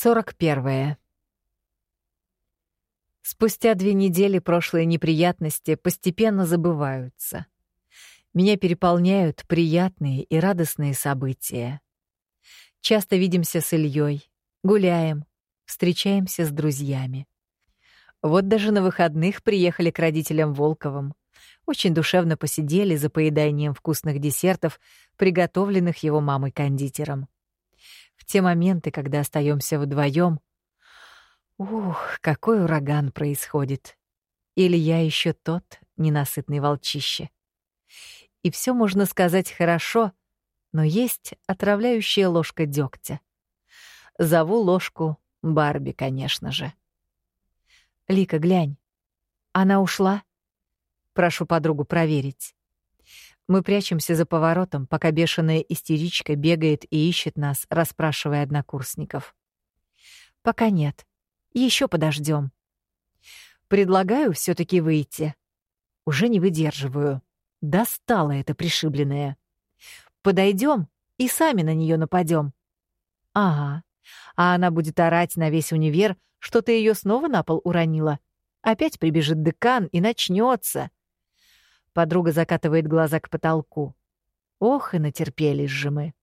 41. Спустя две недели прошлые неприятности постепенно забываются. Меня переполняют приятные и радостные события. Часто видимся с Ильей, гуляем, встречаемся с друзьями. Вот даже на выходных приехали к родителям Волковым. Очень душевно посидели за поеданием вкусных десертов, приготовленных его мамой-кондитером. Те моменты, когда остаемся вдвоем, ух, какой ураган происходит. Или я еще тот ненасытный волчище. И все можно сказать хорошо, но есть отравляющая ложка дегтя. Зову ложку Барби, конечно же. Лика, глянь. Она ушла? Прошу подругу проверить. Мы прячемся за поворотом, пока бешеная истеричка бегает и ищет нас, расспрашивая однокурсников. Пока нет. Еще подождем. Предлагаю все таки выйти. Уже не выдерживаю. Достала это пришибленное. Подойдем и сами на нее нападем. Ага. А она будет орать на весь универ, что ты ее снова на пол уронила. Опять прибежит декан и начнется. Подруга закатывает глаза к потолку. Ох, и натерпелись же мы.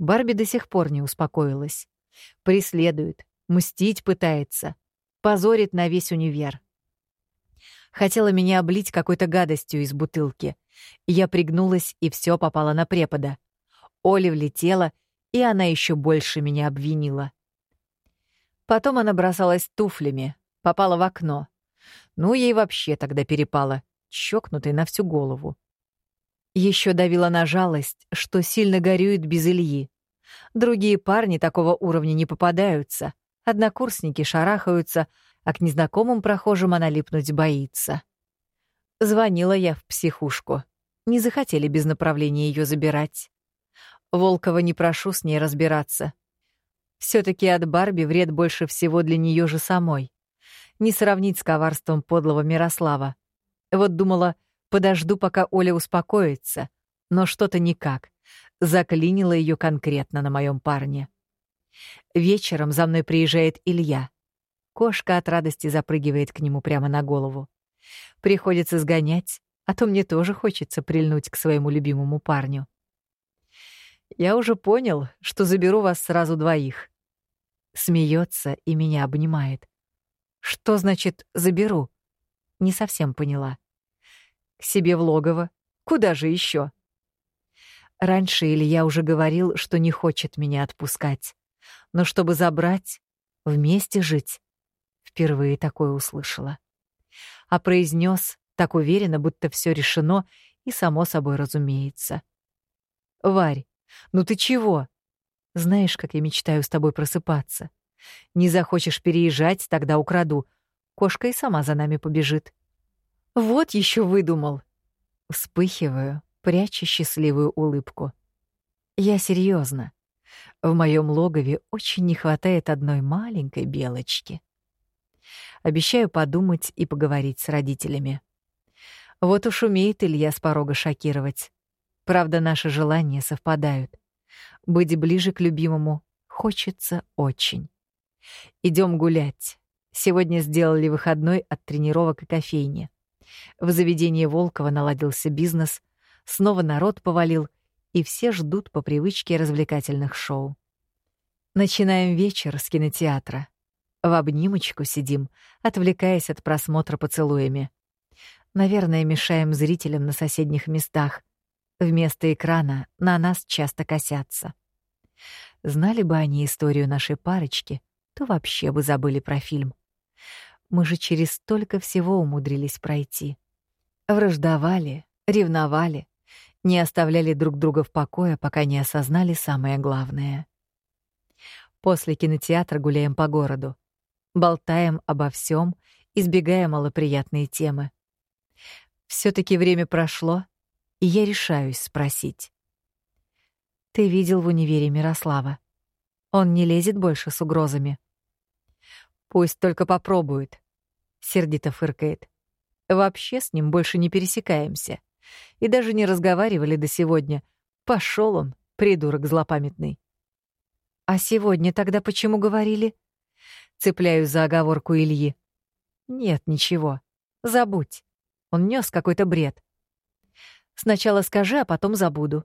Барби до сих пор не успокоилась. Преследует, мстить пытается, позорит на весь универ. Хотела меня облить какой-то гадостью из бутылки. Я пригнулась, и все попало на препода. Оля влетела, и она еще больше меня обвинила. Потом она бросалась туфлями, попала в окно. Ну, ей вообще тогда перепало чокнутый на всю голову. Еще давила на жалость, что сильно горюет без Ильи. Другие парни такого уровня не попадаются, однокурсники шарахаются, а к незнакомым прохожим она липнуть боится. Звонила я в психушку. Не захотели без направления ее забирать. Волкова не прошу с ней разбираться. все таки от Барби вред больше всего для нее же самой. Не сравнить с коварством подлого Мирослава. Вот думала, подожду, пока Оля успокоится, но что-то никак. Заклинило ее конкретно на моем парне. Вечером за мной приезжает Илья. Кошка от радости запрыгивает к нему прямо на голову. Приходится сгонять, а то мне тоже хочется прильнуть к своему любимому парню. Я уже понял, что заберу вас сразу двоих. Смеется и меня обнимает. Что значит «заберу»? Не совсем поняла. К себе в логово. Куда же еще? Раньше Илья уже говорил, что не хочет меня отпускать. Но чтобы забрать, вместе жить, впервые такое услышала. А произнес так уверенно, будто все решено и само собой разумеется. «Варь, ну ты чего? Знаешь, как я мечтаю с тобой просыпаться. Не захочешь переезжать, тогда украду. Кошка и сама за нами побежит. Вот еще выдумал. Вспыхиваю, пряча счастливую улыбку. Я серьезно. В моем логове очень не хватает одной маленькой белочки. Обещаю подумать и поговорить с родителями. Вот уж умеет Илья с порога шокировать. Правда, наши желания совпадают. Быть ближе к любимому хочется очень. Идем гулять. Сегодня сделали выходной от тренировок и кофейни. В заведении Волкова наладился бизнес, снова народ повалил, и все ждут по привычке развлекательных шоу. Начинаем вечер с кинотеатра. В обнимочку сидим, отвлекаясь от просмотра поцелуями. Наверное, мешаем зрителям на соседних местах. Вместо экрана на нас часто косятся. Знали бы они историю нашей парочки, то вообще бы забыли про фильм. Мы же через столько всего умудрились пройти. Враждовали, ревновали, не оставляли друг друга в покое, пока не осознали самое главное. После кинотеатра гуляем по городу. Болтаем обо всем, избегая малоприятные темы. все таки время прошло, и я решаюсь спросить. «Ты видел в универе Мирослава? Он не лезет больше с угрозами?» Пусть только попробует. Сердито фыркает. Вообще с ним больше не пересекаемся. И даже не разговаривали до сегодня. Пошел он, придурок злопамятный. А сегодня тогда почему говорили? Цепляю за оговорку Ильи. Нет, ничего. Забудь. Он нес какой-то бред. Сначала скажи, а потом забуду.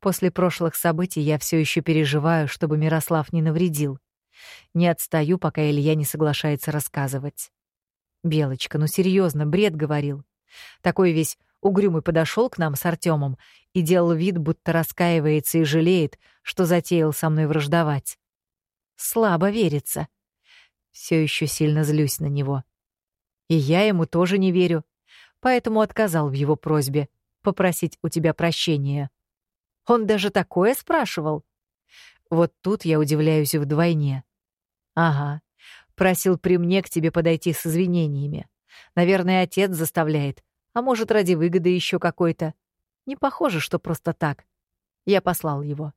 После прошлых событий я все еще переживаю, чтобы Мирослав не навредил. Не отстаю, пока Илья не соглашается рассказывать. Белочка, ну серьезно, бред говорил. Такой весь угрюмый подошел к нам с Артемом и делал вид, будто раскаивается и жалеет, что затеял со мной враждовать. Слабо верится. Все еще сильно злюсь на него. И я ему тоже не верю, поэтому отказал в его просьбе попросить у тебя прощения. Он даже такое спрашивал. Вот тут я удивляюсь вдвойне. Ага, просил при мне к тебе подойти с извинениями. Наверное, отец заставляет, а может, ради выгоды еще какой-то. Не похоже, что просто так. Я послал его.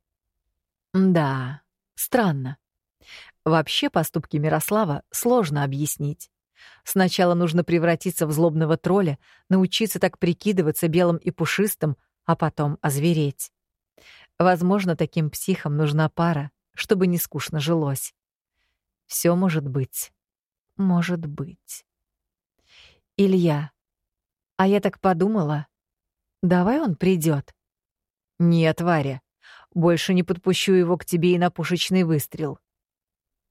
Да, странно. Вообще поступки Мирослава сложно объяснить. Сначала нужно превратиться в злобного тролля, научиться так прикидываться белым и пушистым, а потом озвереть. Возможно, таким психам нужна пара, чтобы не скучно жилось. Все может быть. Может быть. Илья. А я так подумала. Давай он придет. Нет, Варя. Больше не подпущу его к тебе и на пушечный выстрел.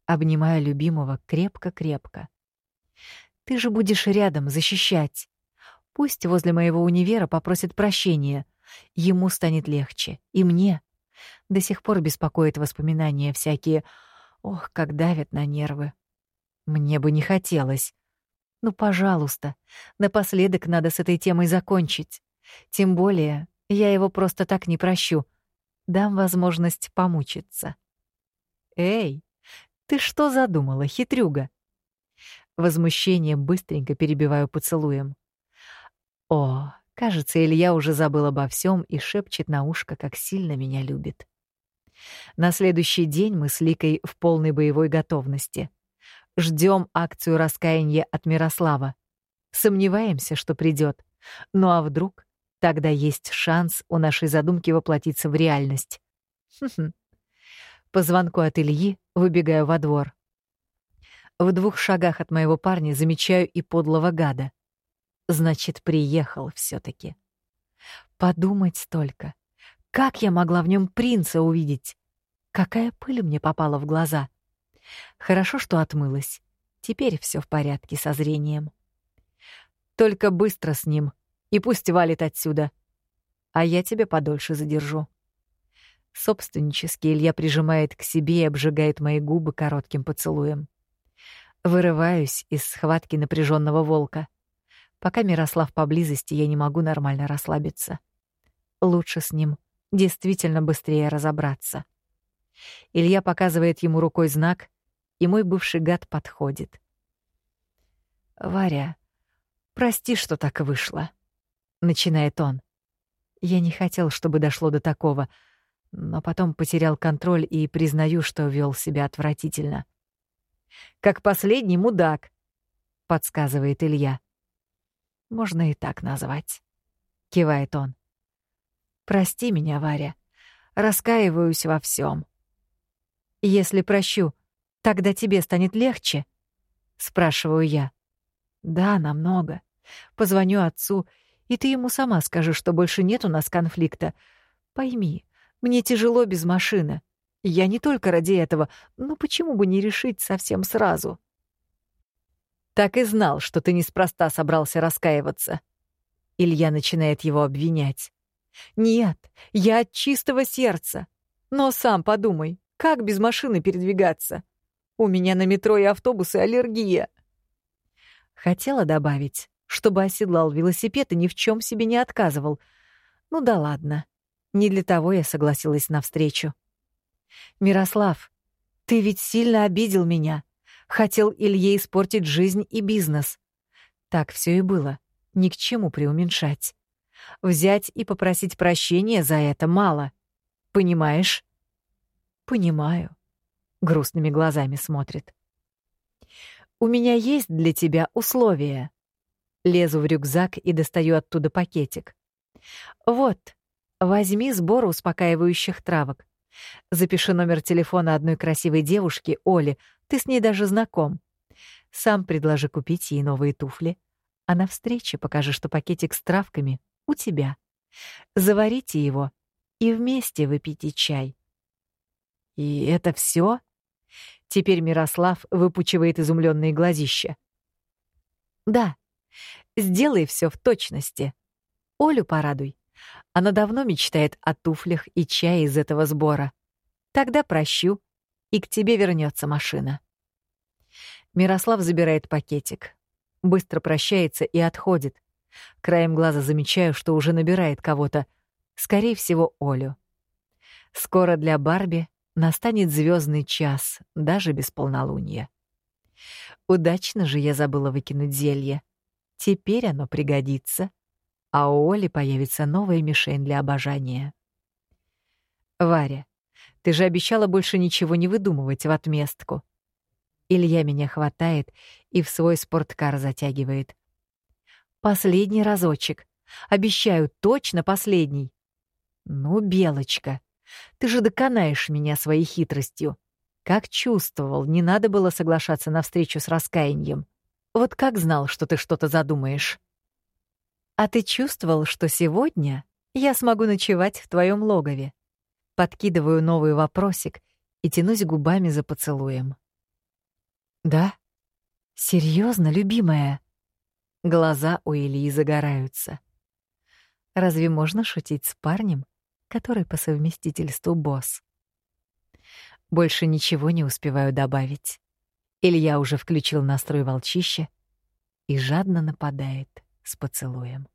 Обнимая любимого крепко-крепко. Ты же будешь рядом, защищать. Пусть возле моего универа попросит прощения. Ему станет легче. И мне. До сих пор беспокоит воспоминания всякие. Ох, как давят на нервы. Мне бы не хотелось. Ну, пожалуйста, напоследок надо с этой темой закончить. Тем более, я его просто так не прощу. Дам возможность помучиться. Эй, ты что задумала, хитрюга? Возмущение быстренько перебиваю поцелуем. О, кажется, Илья уже забыл обо всем и шепчет на ушко, как сильно меня любит. На следующий день мы с Ликой в полной боевой готовности. Ждем акцию раскаяния от Мирослава. Сомневаемся, что придет. Ну а вдруг тогда есть шанс у нашей задумки воплотиться в реальность? По звонку от Ильи выбегаю во двор. В двух шагах от моего парня замечаю и подлого гада. Значит, приехал все таки Подумать только. Как я могла в нем принца увидеть? Какая пыль мне попала в глаза. Хорошо, что отмылась. Теперь все в порядке со зрением. Только быстро с ним, и пусть валит отсюда. А я тебя подольше задержу. Собственнически Илья прижимает к себе и обжигает мои губы коротким поцелуем. Вырываюсь из схватки напряженного волка. Пока Мирослав поблизости, я не могу нормально расслабиться. Лучше с ним действительно быстрее разобраться. Илья показывает ему рукой знак, и мой бывший гад подходит. «Варя, прости, что так вышло», — начинает он. Я не хотел, чтобы дошло до такого, но потом потерял контроль и признаю, что вел себя отвратительно как последний мудак, подсказывает Илья. Можно и так назвать, кивает он. Прости меня, Варя. Раскаиваюсь во всем. Если прощу, тогда тебе станет легче, спрашиваю я. Да, намного. Позвоню отцу, и ты ему сама скажи, что больше нет у нас конфликта. Пойми, мне тяжело без машины. Я не только ради этого, но почему бы не решить совсем сразу? Так и знал, что ты неспроста собрался раскаиваться. Илья начинает его обвинять. Нет, я от чистого сердца. Но сам подумай, как без машины передвигаться? У меня на метро и автобусы аллергия. Хотела добавить, чтобы оседлал велосипед и ни в чем себе не отказывал. Ну да ладно. Не для того я согласилась на встречу. «Мирослав, ты ведь сильно обидел меня. Хотел Илье испортить жизнь и бизнес. Так все и было. Ни к чему преуменьшать. Взять и попросить прощения за это мало. Понимаешь?» «Понимаю», — грустными глазами смотрит. «У меня есть для тебя условия». Лезу в рюкзак и достаю оттуда пакетик. «Вот, возьми сбор успокаивающих травок. Запиши номер телефона одной красивой девушки, Оли, ты с ней даже знаком. Сам предложи купить ей новые туфли, а на встрече покажи, что пакетик с травками у тебя. Заварите его и вместе выпейте чай. И это все? Теперь Мирослав выпучивает изумленные глазища. Да, сделай все в точности. Олю порадуй. Она давно мечтает о туфлях и чае из этого сбора. Тогда прощу, и к тебе вернется машина. Мирослав забирает пакетик, быстро прощается и отходит. Краем глаза замечаю, что уже набирает кого-то, скорее всего, Олю. Скоро для Барби настанет звездный час, даже без полнолуния. Удачно же я забыла выкинуть зелье. Теперь оно пригодится, а у Оли появится новая мишень для обожания. Варя, ты же обещала больше ничего не выдумывать в отместку. Илья меня хватает и в свой спорткар затягивает. Последний разочек. Обещаю, точно последний. Ну, Белочка, ты же доконаешь меня своей хитростью. Как чувствовал, не надо было соглашаться на встречу с раскаянием. Вот как знал, что ты что-то задумаешь. А ты чувствовал, что сегодня я смогу ночевать в твоем логове? Подкидываю новый вопросик и тянусь губами за поцелуем. Да? Серьезно, любимая? Глаза у Ильи загораются. Разве можно шутить с парнем, который по совместительству босс? Больше ничего не успеваю добавить. Илья уже включил настрой волчища и жадно нападает с поцелуем.